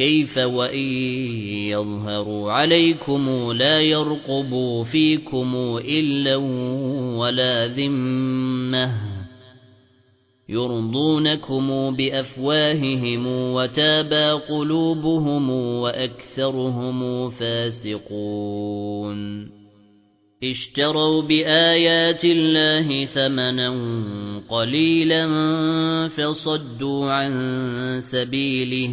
كيف وإن يظهروا عليكم لا يرقبوا فيكم إلا ولا ذمة يرضونكم بأفواههم وتابى قلوبهم وأكثرهم فاسقون اشتروا بآيات الله ثمنا قليلا فصدوا عن سبيله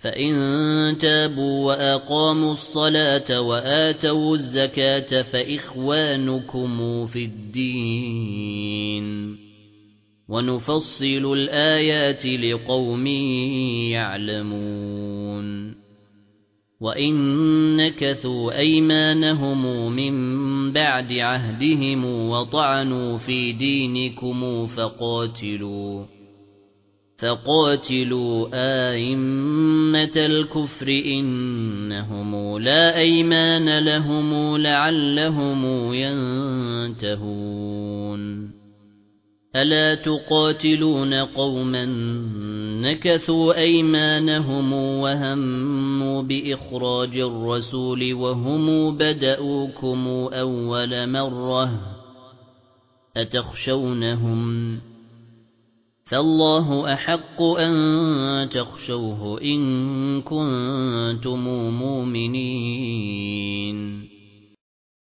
فإن تابوا وأقاموا الصلاة وآتوا الزكاة فإخوانكم في الدين ونفصل الآيات لقوم يعلمون وإن نكثوا أيمانهم من بعد عهدهم وطعنوا في دينكم فقاتلوا فقاتلوا آئمة الكفر إنهم لا أيمان لهم لعلهم ينتهون ألا تقاتلون قوما نكثوا أيمانهم وهموا بإخراج الرسول وهم بدأوكم أول مرة أتخشونهم فالله أحق أن تخشوه إن كنتم مؤمنين.